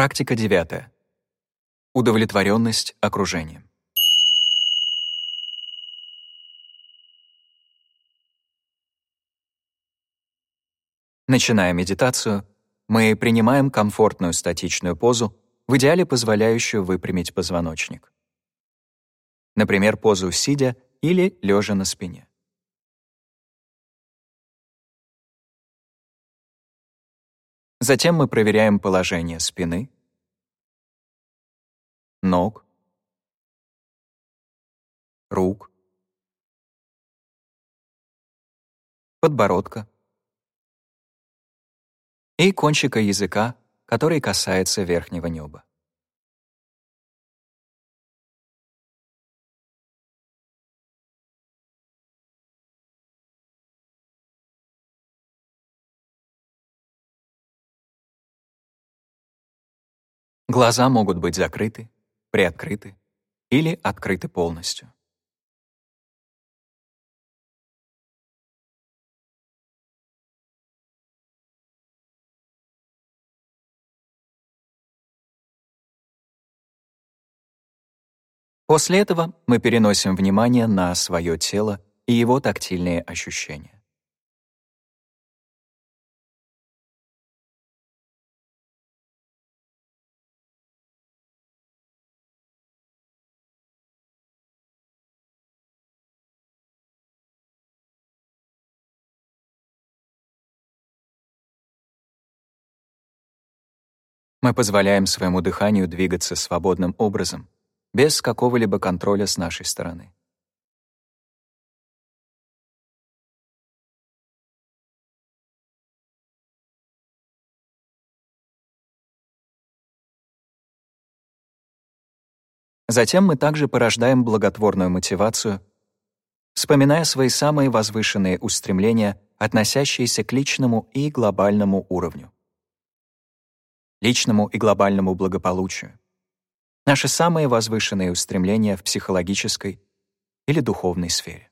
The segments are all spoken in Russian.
Практика девятая. Удовлетворенность окружением. Начиная медитацию, мы принимаем комфортную статичную позу, в идеале позволяющую выпрямить позвоночник. Например, позу сидя или лежа на спине. Затем мы проверяем положение спины, ног, рук, подбородка и кончика языка, который касается верхнего неба. Глаза могут быть закрыты, приоткрыты или открыты полностью. После этого мы переносим внимание на свое тело и его тактильные ощущения. Мы позволяем своему дыханию двигаться свободным образом, без какого-либо контроля с нашей стороны. Затем мы также порождаем благотворную мотивацию, вспоминая свои самые возвышенные устремления, относящиеся к личному и глобальному уровню личному и глобальному благополучию, наши самые возвышенные устремления в психологической или духовной сфере.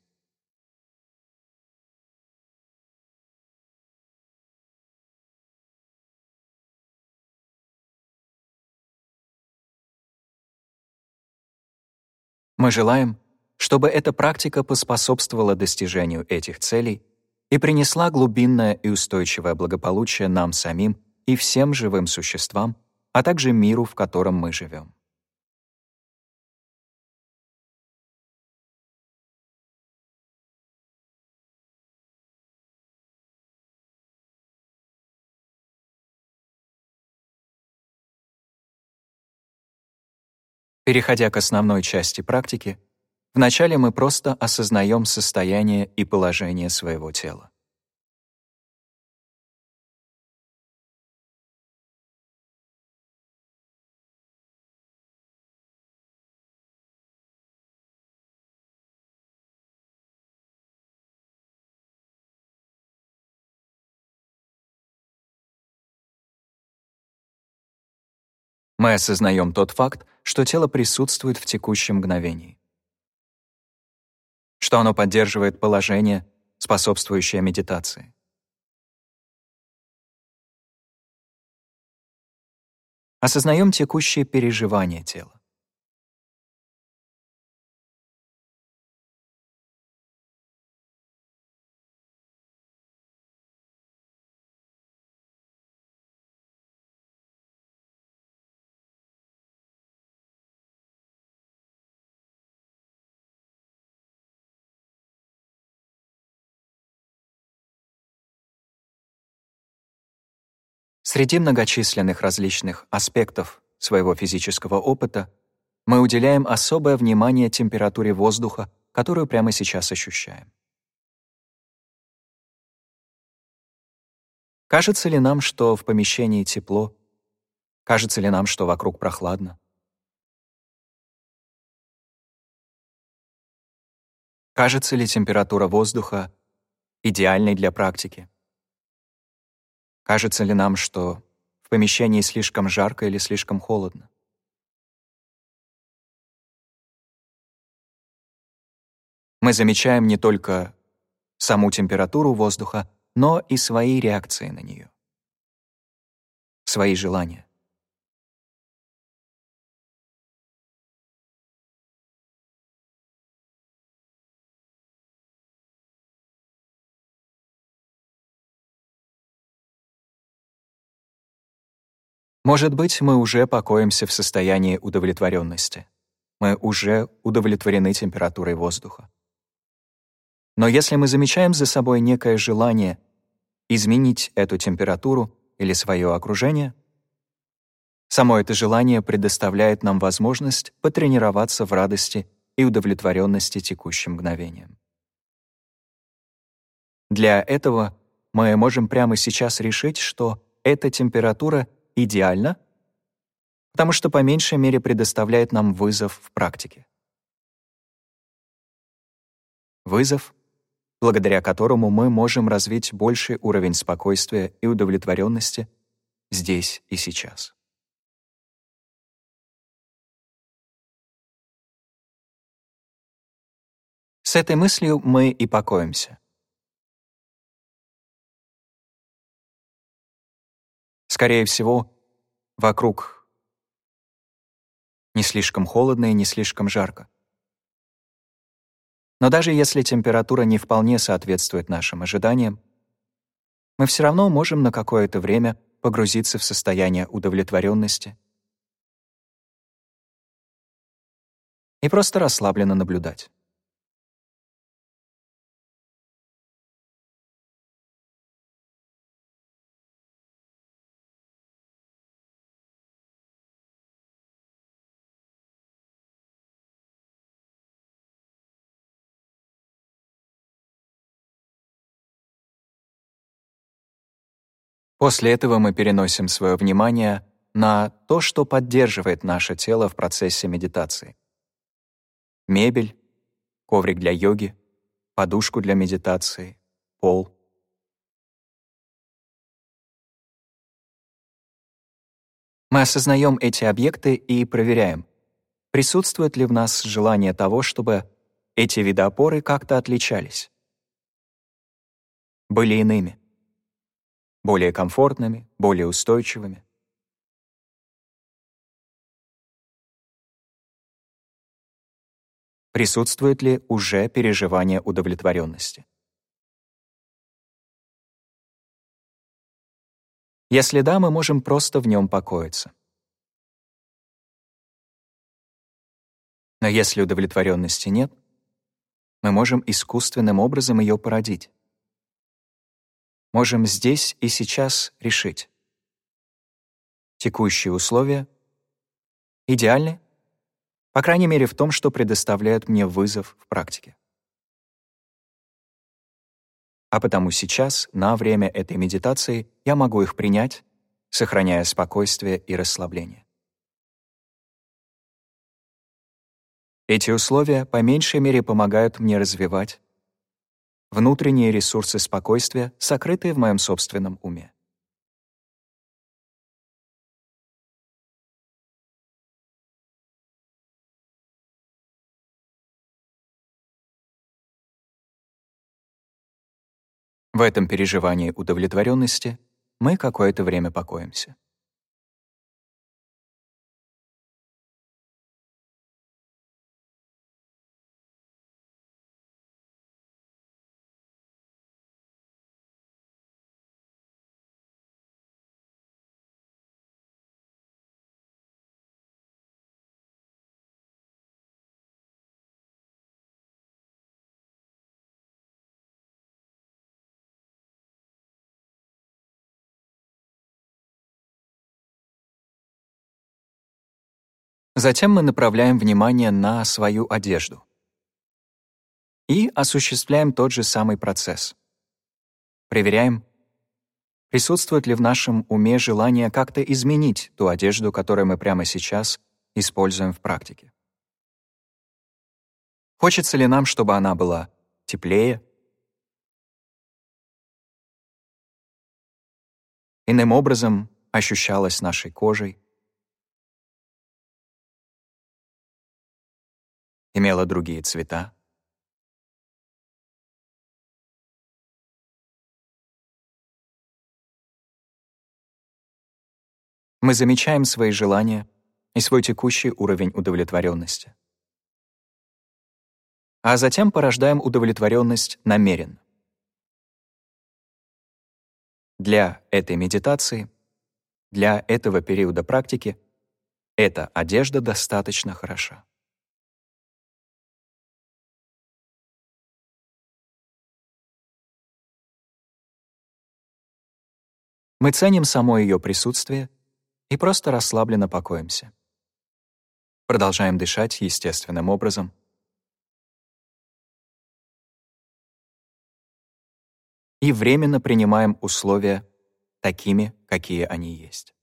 Мы желаем, чтобы эта практика поспособствовала достижению этих целей и принесла глубинное и устойчивое благополучие нам самим и всем живым существам, а также миру, в котором мы живем. Переходя к основной части практики, вначале мы просто осознаем состояние и положение своего тела. Мы осознаем тот факт, что тело присутствует в текущем мгновении. Что оно поддерживает положение, способствующее медитации. Осознаем текущие переживания тела. Среди многочисленных различных аспектов своего физического опыта мы уделяем особое внимание температуре воздуха, которую прямо сейчас ощущаем. Кажется ли нам, что в помещении тепло? Кажется ли нам, что вокруг прохладно? Кажется ли температура воздуха идеальной для практики? Кажется ли нам, что в помещении слишком жарко или слишком холодно? Мы замечаем не только саму температуру воздуха, но и свои реакции на нее, свои желания. Может быть, мы уже покоимся в состоянии удовлетворенности. Мы уже удовлетворены температурой воздуха. Но если мы замечаем за собой некое желание изменить эту температуру или свое окружение, само это желание предоставляет нам возможность потренироваться в радости и удовлетворенности текущим мгновением. Для этого мы можем прямо сейчас решить, что эта температура идеальна, потому что по меньшей мере предоставляет нам вызов в практике. Вызов, благодаря которому мы можем развить больший уровень спокойствия и удовлетворенности здесь и сейчас. С этой мыслью мы и покоимся. Скорее всего, вокруг не слишком холодно и не слишком жарко. Но даже если температура не вполне соответствует нашим ожиданиям, мы все равно можем на какое-то время погрузиться в состояние удовлетворенности и просто расслабленно наблюдать. После этого мы переносим свое внимание на то, что поддерживает наше тело в процессе медитации. Мебель, коврик для йоги, подушку для медитации, пол. Мы осознаем эти объекты и проверяем, присутствует ли в нас желание того, чтобы эти виды опоры как-то отличались, были иными более комфортными, более устойчивыми. Присутствует ли уже переживание удовлетворенности? Если да, мы можем просто в нем покоиться. Но если удовлетворенности нет, мы можем искусственным образом ее породить можем здесь и сейчас решить. Текущие условия идеальны, по крайней мере в том, что предоставляют мне вызов в практике. А потому сейчас, на время этой медитации, я могу их принять, сохраняя спокойствие и расслабление. Эти условия по меньшей мере помогают мне развивать внутренние ресурсы спокойствия, сокрытые в моем собственном уме. В этом переживании удовлетворенности мы какое-то время покоимся. Затем мы направляем внимание на свою одежду и осуществляем тот же самый процесс. Проверяем, присутствует ли в нашем уме желание как-то изменить ту одежду, которую мы прямо сейчас используем в практике. Хочется ли нам, чтобы она была теплее, иным образом ощущалась нашей кожей, имела другие цвета. Мы замечаем свои желания и свой текущий уровень удовлетворенности. А затем порождаем удовлетворенность намеренно. Для этой медитации для этого периода практики эта одежда достаточно хороша. Мы ценим само ее присутствие и просто расслабленно покоимся. Продолжаем дышать естественным образом. И временно принимаем условия такими, какие они есть.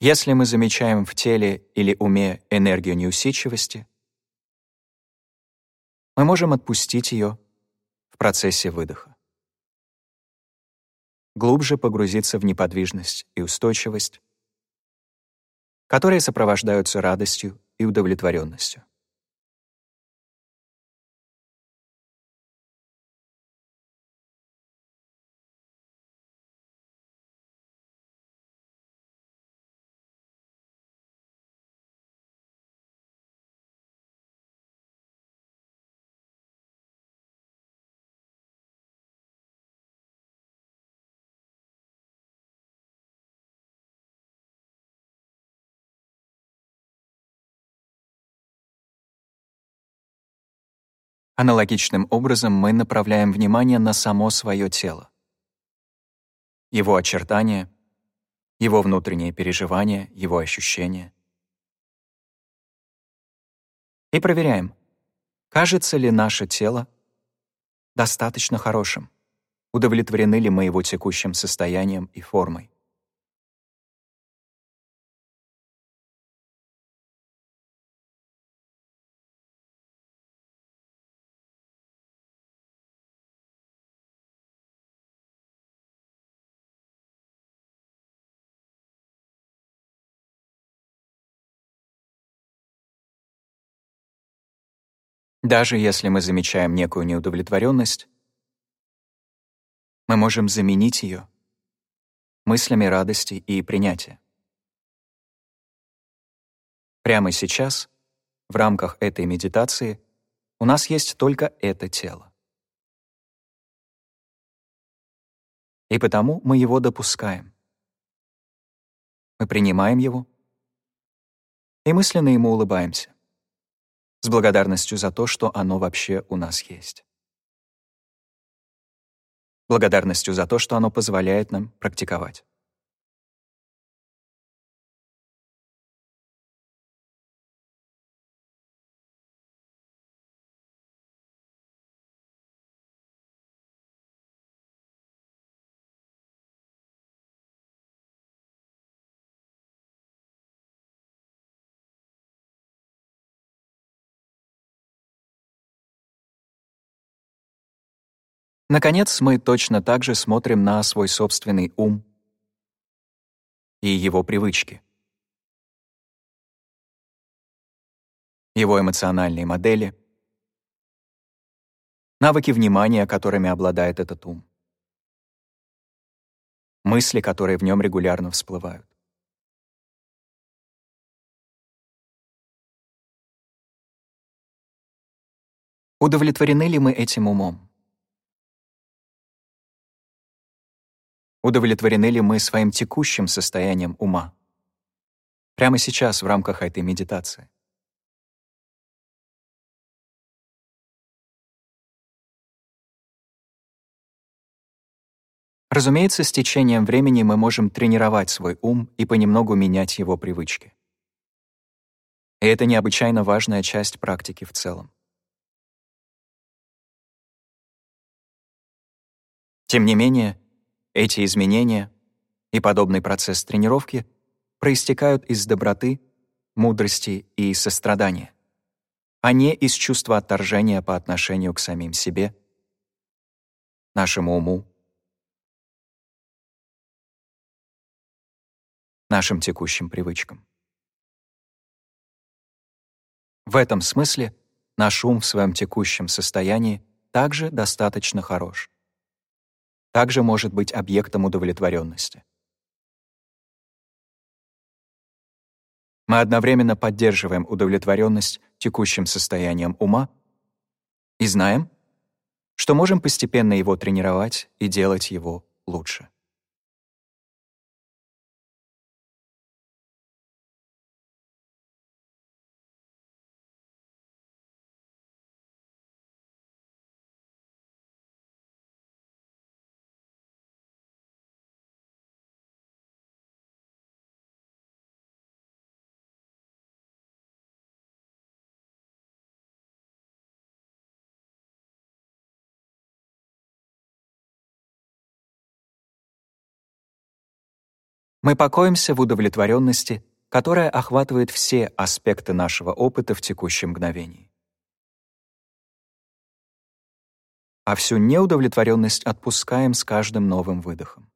Если мы замечаем в теле или уме энергию неусидчивости, мы можем отпустить ее в процессе выдоха. Глубже погрузиться в неподвижность и устойчивость, которые сопровождаются радостью и удовлетворенностью. Аналогичным образом мы направляем внимание на само свое тело. Его очертания, его внутренние переживания, его ощущения. И проверяем, кажется ли наше тело достаточно хорошим, удовлетворены ли мы его текущим состоянием и формой. Даже если мы замечаем некую неудовлетворенность, мы можем заменить ее мыслями радости и принятия. Прямо сейчас, в рамках этой медитации, у нас есть только это тело. И потому мы его допускаем. Мы принимаем его и мысленно ему улыбаемся с благодарностью за то, что оно вообще у нас есть. Благодарностью за то, что оно позволяет нам практиковать. Наконец, мы точно так же смотрим на свой собственный ум и его привычки. Его эмоциональные модели, навыки внимания, которыми обладает этот ум, мысли, которые в нем регулярно всплывают. Удовлетворены ли мы этим умом? Удовлетворены ли мы своим текущим состоянием ума? Прямо сейчас в рамках этой медитации. Разумеется, с течением времени мы можем тренировать свой ум и понемногу менять его привычки. И это необычайно важная часть практики в целом. Тем не менее, эти изменения и подобный процесс тренировки проистекают из доброты, мудрости и сострадания, а не из чувства отторжения по отношению к самим себе, нашему уму, нашим текущим привычкам. В этом смысле наш ум в своем текущем состоянии также достаточно хорош также может быть объектом удовлетворенности. Мы одновременно поддерживаем удовлетворенность текущим состоянием ума и знаем, что можем постепенно его тренировать и делать его лучше. Мы покоимся в удовлетворенности, которая охватывает все аспекты нашего опыта в текущем мгновении. А всю неудовлетворенность отпускаем с каждым новым выдохом.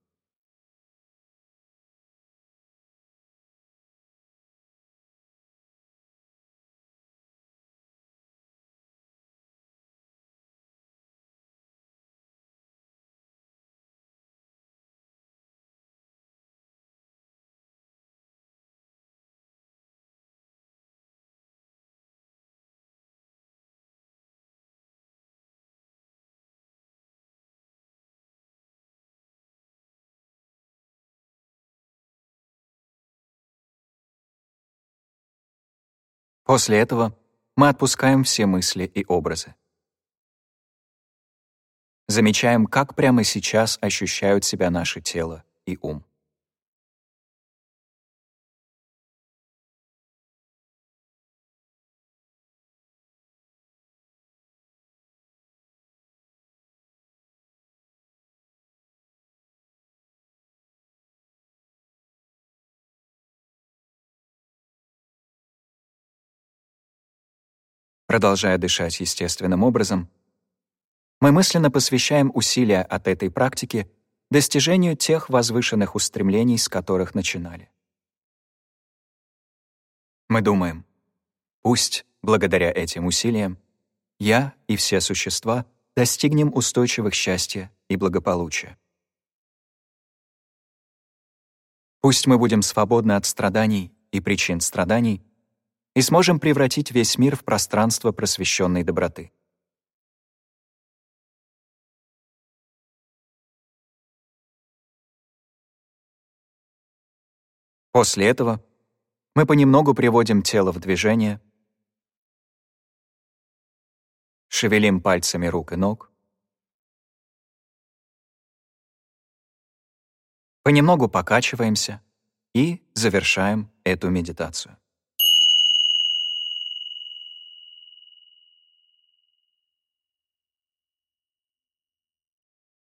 После этого мы отпускаем все мысли и образы. Замечаем, как прямо сейчас ощущают себя наше тело и ум. Продолжая дышать естественным образом, мы мысленно посвящаем усилия от этой практики достижению тех возвышенных устремлений, с которых начинали. Мы думаем, пусть, благодаря этим усилиям, я и все существа достигнем устойчивых счастья и благополучия. Пусть мы будем свободны от страданий и причин страданий, и сможем превратить весь мир в пространство просвещенной доброты. После этого мы понемногу приводим тело в движение, шевелим пальцами рук и ног, понемногу покачиваемся и завершаем эту медитацию.